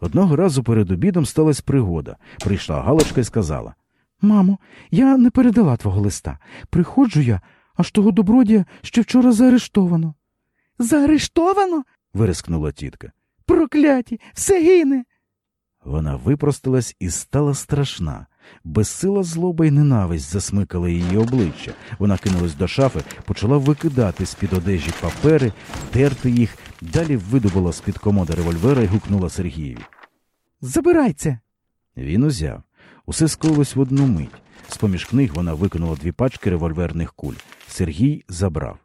Одного разу перед обідом сталася пригода. Прийшла Галочка і сказала Мамо, я не передала твого листа. Приходжу я, аж того добродія ще вчора заарештовано. Заарештовано? вирискнула тітка. Прокляті, все гине. Вона випростилась і стала страшна. Безсила злоба й ненависть засмикала її обличчя. Вона кинулась до шафи, почала викидати з-під одежі папери, терти їх, далі видобула з-під комода револьвера і гукнула Сергієві. Забирай це. Він узяв. Усе сколилось в одну мить. З-поміж книг вона викинула дві пачки револьверних куль. Сергій забрав.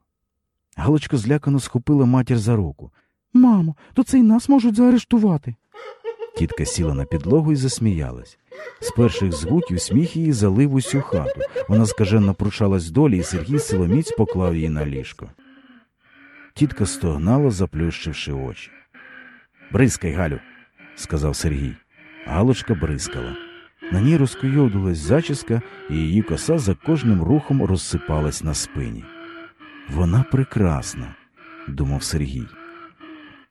Галочка злякано схопила матір за руку. Мамо, то це й нас можуть заарештувати. Тітка сіла на підлогу і засміялась. З перших звуків сміх її залив усю хату. Вона скаженно пручалась долі, і Сергій силоміць поклав її на ліжко. Тітка стогнала, заплющивши очі. Бризкай, Галю, сказав Сергій. Галочка бризкала. На ній розкуйовдилась зачіска, і її коса за кожним рухом розсипалась на спині. Вона прекрасна, думав Сергій.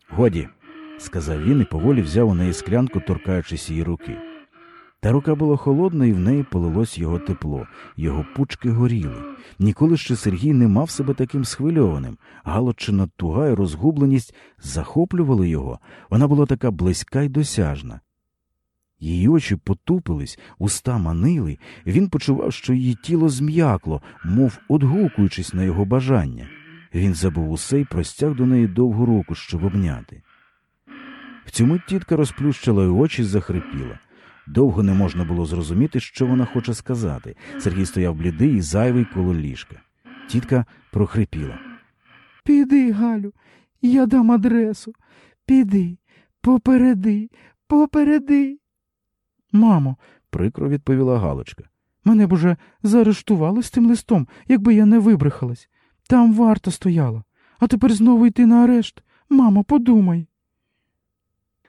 Годі, сказав він і поволі взяв у неї склянку, торкаючись її руки. Та рука була холодна, і в неї полилось його тепло, його пучки горіли. Ніколи ще Сергій не мав себе таким схвильованим. Галочина туга і розгубленість захоплювали його. Вона була така близька й досяжна. Її очі потупились, уста манили, він почував, що її тіло зм'якло, мов одгукуючись на його бажання. Він забув усе й простяг до неї довгу руку, щоб обняти. В цю мить тітка розплющила й очі й захрипіла. Довго не можна було зрозуміти, що вона хоче сказати. Сергій стояв блідий і зайвий коло ліжка. Тітка прохрипіла. Піди, Галю, я дам адресу. Піди, попереди, попереди. Мамо, Прикро відповіла Галочка. мене б уже заарештували з тим листом, якби я не вибрехалась. Там варта стояла. А тепер знову йти на арешт. Мамо, подумай.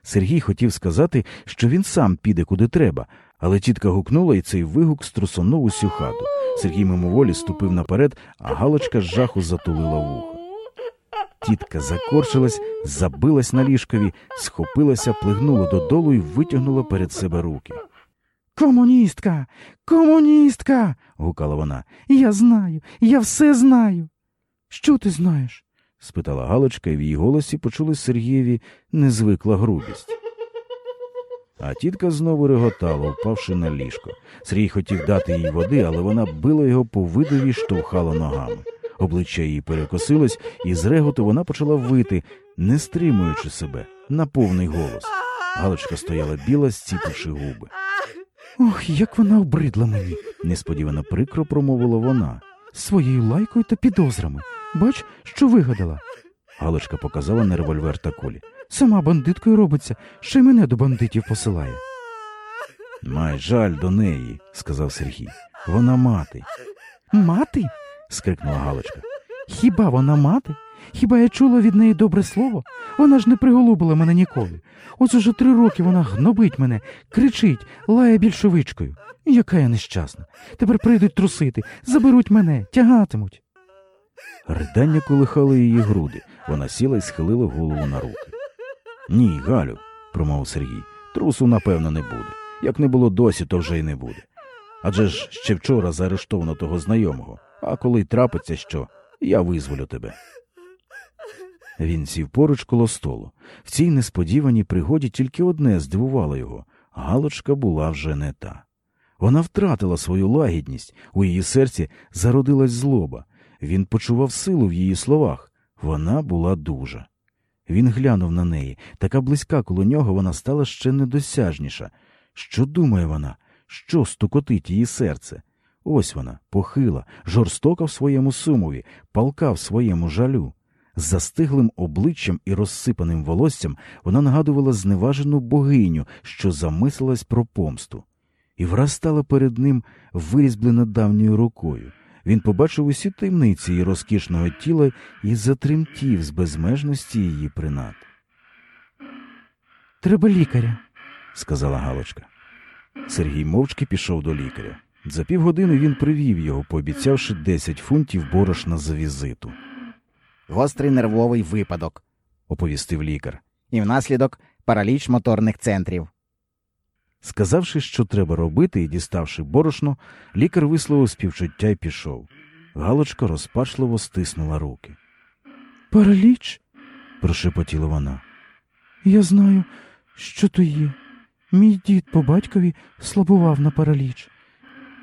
Сергій хотів сказати, що він сам піде куди треба, але тітка гукнула, і цей вигук струсонув усю хату. Сергій мимоволі ступив наперед, а Галочка з жаху затулила вухо. Тітка закорчилась, забилась на ліжкові, схопилася, плигнула додолу і витягнула перед себе руки. Комуністка, комуністка. гукала вона. Я знаю, я все знаю. Що ти знаєш? Спитала Галочка, і в її голосі почули Сергієві незвикла грубість. А тітка знову реготала, впавши на ліжко. Сергій хотів дати їй води, але вона била його по видові, штовхала ногами. Обличчя її перекосилось, і з реготу вона почала вити, не стримуючи себе, на повний голос. Галочка стояла біла, зціпивши губи. Ох, як вона обридла мені Несподівано прикро промовила вона. своєю лайкою та підозрами. Бач, що вигадала. Галочка показала на револьвер та кулі. Сама бандиткою робиться, ще й мене до бандитів посилає. Май жаль до неї, сказав Сергій. Вона мати. Мати? скрикнула Галочка. Хіба вона мати? Хіба я чула від неї добре слово? Вона ж не приголубила мене ніколи. Ось уже три роки вона гнобить мене, кричить, лає більшовичкою. Яка я нещасна. Тепер прийдуть трусити, заберуть мене, тягатимуть. Ридання колихали її груди. Вона сіла і схилила голову на руки. Ні, Галю, промовив Сергій, трусу, напевно, не буде. Як не було досі, то вже й не буде. Адже ж ще вчора заарештовано того знайомого, а коли й трапиться що, я визволю тебе. Він сів поруч коло столу. В цій несподіваній пригоді тільки одне здивувало його Галочка була вже не та. Вона втратила свою лагідність, у її серці зародилась злоба. Він почував силу в її словах. Вона була дужа. Він глянув на неї, така близька коло нього вона стала ще недосяжніша. Що думає вона? Що стукотить її серце? Ось вона, похила, жорстока в своєму сумові, палка в своєму жалю. З застиглим обличчям і розсипаним волоссям вона нагадувала зневажену богиню, що замислилась про помсту, і враз стала перед ним вирізблена давньою рукою. Він побачив усі таємниці її розкішного тіла і затремтів з безмежності її принад. Треба лікаря. сказала Галочка. Сергій мовчки пішов до лікаря. За півгодини він привів його, пообіцявши 10 фунтів борошна за візиту, Гострий нервовий випадок. оповістив лікар. І внаслідок параліч моторних центрів. Сказавши, що треба робити, і діставши борошно, лікар висловив співчуття і пішов. Галочка розпачливо стиснула руки. Параліч? Прошепотіла вона. Я знаю, що то є. Мій дід по батькові слабував на параліч.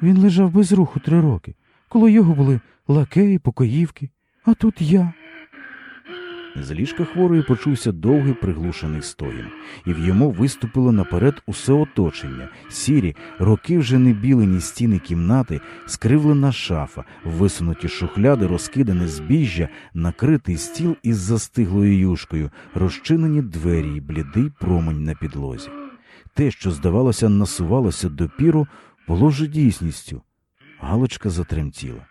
Він лежав без руху три роки. Коло його були лакеї, покоївки, а тут я. З ліжка хворої почувся довгий приглушений стогін, і в йому виступило наперед усе оточення, сірі, роки вже не білені стіни кімнати, скривлена шафа, висунуті шухляди, розкидане збіжжя, накритий стіл із застиглою юшкою, розчинені двері й блідий промень на підлозі. Те, що, здавалося, насувалося допіру, було вже дійсністю. Галочка затремтіла.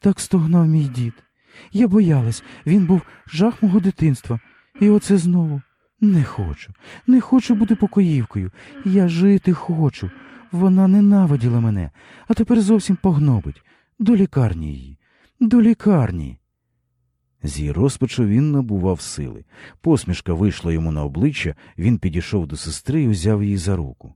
Так стогнав мій дід. Я боялась, він був жах мого дитинства. І оце знову. Не хочу, не хочу бути покоївкою. Я жити хочу. Вона ненавиділа мене, а тепер зовсім погнобить. До лікарні її, до лікарні. З її розпачу він набував сили. Посмішка вийшла йому на обличчя, він підійшов до сестри і взяв її за руку.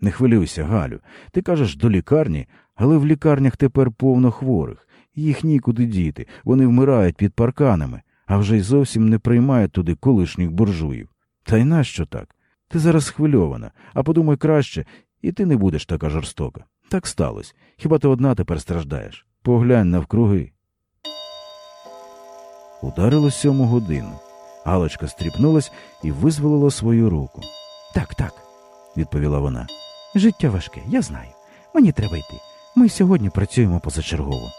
Не хвилюйся, Галю. Ти кажеш до лікарні, але в лікарнях тепер повно хворих. Їх нікуди діти, вони вмирають під парканами, а вже й зовсім не приймають туди колишніх буржуїв. Та й нащо так? Ти зараз схвильована, а подумай краще, і ти не будеш така жорстока. Так сталося. Хіба ти одна тепер страждаєш? Поглянь навкруги. Ударило сьому годину. Галочка стріпнулась і визволила свою руку. Так, так, Відповіла вона. життя важке, я знаю. Мені треба йти. Ми сьогодні працюємо позачергово.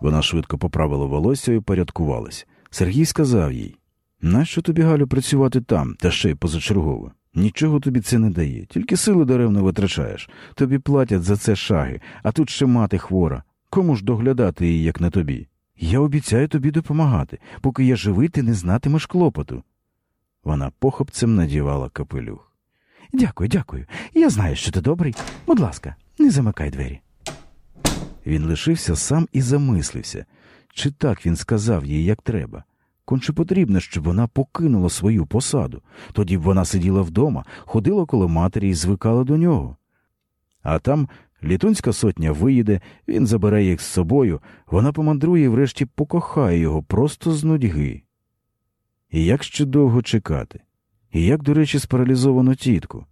Вона швидко поправила волосся і порядкувалась. Сергій сказав їй Нащо тобі, Галю, працювати там, та ще й позачергово? Нічого тобі це не дає, тільки сили даремно витрачаєш. Тобі платять за це шаги, а тут ще мати хвора. Кому ж доглядати її, як не тобі? Я обіцяю тобі допомагати, поки я живий, ти не знатимеш клопоту. Вона похопцем надівала капелюх. Дякую, дякую. Я знаю, що ти добрий. Будь ласка, не замикай двері. Він лишився сам і замислився, чи так він сказав їй, як треба. Конче потрібно, щоб вона покинула свою посаду. Тоді б вона сиділа вдома, ходила коло матері і звикала до нього. А там літунська сотня виїде, він забере їх з собою, вона помандрує і врешті покохає його просто з нудьги. І як ще довго чекати? І як, до речі, спаралізовану тітку?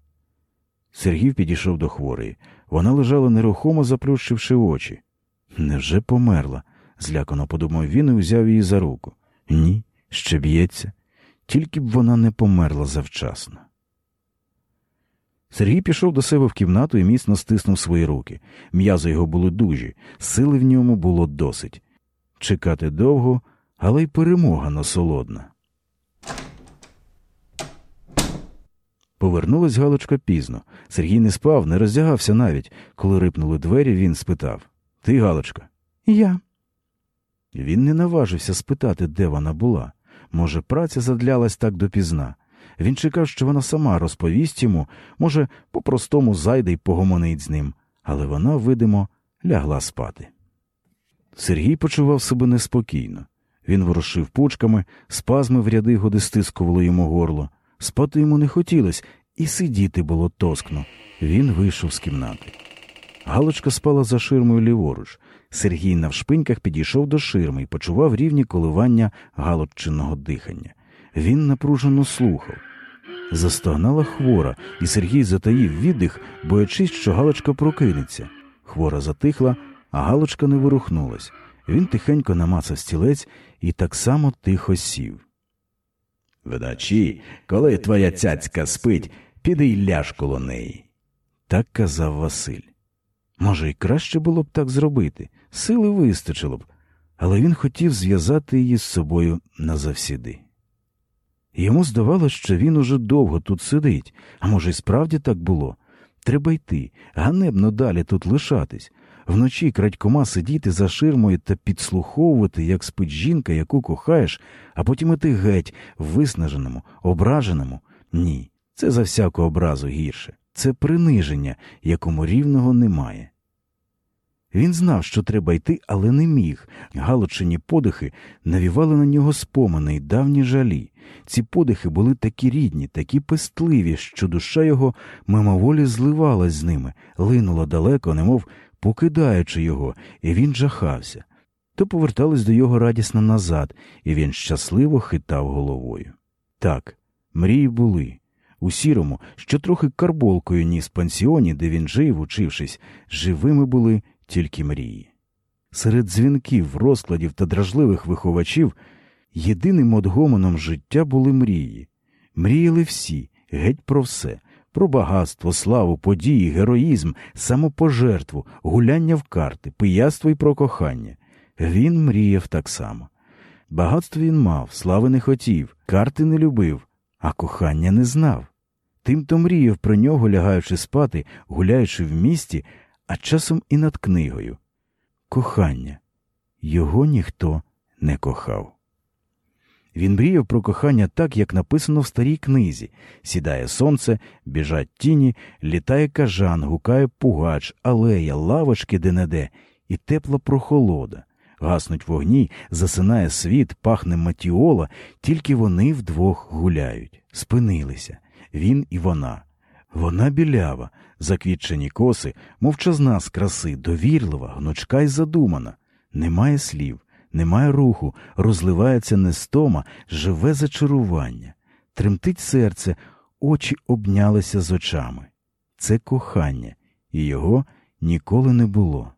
Сергій підійшов до хворої. Вона лежала нерухомо, заплющивши очі. Невже померла? злякано подумав він і взяв її за руку. Ні, ще б'ється. Тільки б вона не померла завчасно. Сергій пішов до себе в кімнату і міцно стиснув свої руки. М'язи його були дужі, сили в ньому було досить. Чекати довго, але й перемога насолодна. Повернулась Галочка пізно. Сергій не спав, не роздягався навіть. Коли рипнули двері, він спитав Ти, Галочка? Я. Він не наважився спитати, де вона була. Може, праця задлялась так допізна. Він чекав, що вона сама розповість йому, може, по-простому зайде й погомонить з ним, але вона, видимо, лягла спати. Сергій почував себе неспокійно. Він ворушив пучками, спазми в ряди годи стискували йому горло. Спати йому не хотілося, і сидіти було тоскно. Він вийшов з кімнати. Галочка спала за ширмою ліворуч. Сергій навшпиньках підійшов до ширми і почував рівні коливання галоччиного дихання. Він напружено слухав. Застогнала хвора, і Сергій затаїв віддих, боячись, що Галочка прокинеться. Хвора затихла, а Галочка не ворухнулась. Він тихенько намацав стілець і так само тихо сів. Вночі, коли твоя цяцька спить, піди й ляж коло неї. Так казав Василь. Може, й краще було б так зробити, сили вистачило б, але він хотів зв'язати її з собою назавсіди. Йому здавалося, що він уже довго тут сидить, а може, й справді так було. Треба йти, ганебно далі тут лишатись, вночі крадькома сидіти за ширмою та підслуховувати, як спить жінка, яку кохаєш, а потім іти геть, виснаженому, ображеному. Ні, це за всяку образу гірше. Це приниження, якому рівного немає. Він знав, що треба йти, але не міг. Галочині подихи навівали на нього спомини й давні жалі. Ці подихи були такі рідні, такі пестливі, що душа його мимоволі зливалась з ними, линула далеко, немов покидаючи його, і він жахався. То повертались до його радісно назад, і він щасливо хитав головою. Так, мрії були. У сірому, що трохи карболкою ніс пансіоні, де він жив, учившись, живими були тільки мрії. Серед дзвінків, розкладів та дражливих виховачів єдиним одгомоном життя були мрії. Мріяли всі, геть про все, про багатство, славу, події, героїзм, самопожертву, гуляння в карти, пияство і про кохання. Він мріяв так само. Багатство він мав, слави не хотів, карти не любив, а кохання не знав. Тим то мріяв про нього, лягаючи спати, гуляючи в місті, а часом і над книгою. Кохання. Його ніхто не кохав. Він мріяв про кохання так, як написано в старій книзі сідає сонце, біжать тіні, літає кажан, гукає пугач, алея, лавочки де-не-де, і тепла прохолода. Гаснуть вогні, засинає світ, пахне матіола, тільки вони вдвох гуляють, спинилися він і вона. Вона білява, заквітчені коси, мовчазна з краси, довірлива, гнучка й задумана. Немає слів, немає руху, розливається нестома, живе зачарування. Тремтить серце, очі обнялися з очами. Це кохання, і його ніколи не було.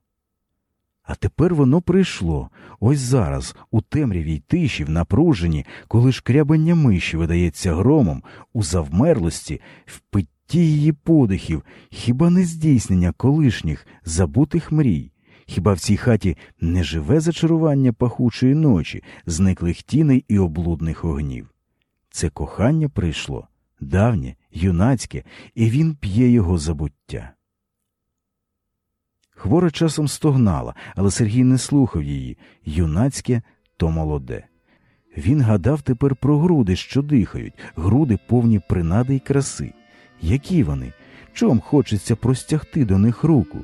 А тепер воно прийшло, ось зараз, у темрявій тиші, в напруженні, коли шкрябання миші видається громом, у завмерлості, в питті її подихів, хіба не здійснення колишніх забутих мрій? Хіба в цій хаті не живе зачарування пахучої ночі, зниклих тіней і облудних огнів? Це кохання прийшло, давнє, юнацьке, і він п'є його забуття. Хвора часом стогнала, але Сергій не слухав її юнацьке то молоде. Він гадав тепер про груди, що дихають, груди повні принади й краси. Які вони? Чом хочеться простягти до них руку?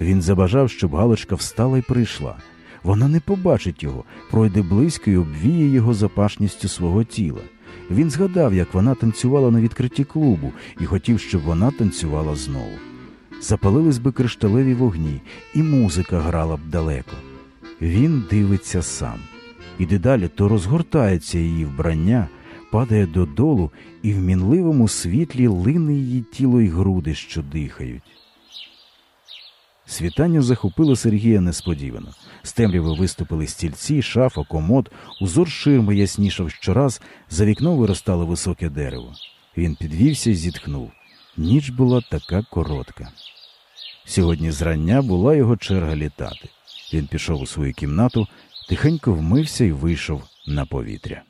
Він забажав, щоб Галочка встала й прийшла. Вона не побачить його, пройде близько й обвіє його запашністю свого тіла. Він згадав, як вона танцювала на відкритті клубу, і хотів, щоб вона танцювала знову запалились би кришталеві вогні, і музика грала б далеко. Він дивиться сам, і дедалі то розгортається її вбрання, падає додолу, і в мінливому світлі лине її тіло й груди, що дихають. Світання захопило Сергія несподівано. З темряви виступили стільці, шафа, комод, узор ширми яснішав щораз, за вікном виростало високе дерево. Він підвівся і зітхнув. Ніч була така коротка. Сьогодні зрання була його черга літати. Він пішов у свою кімнату, тихенько вмився і вийшов на повітря.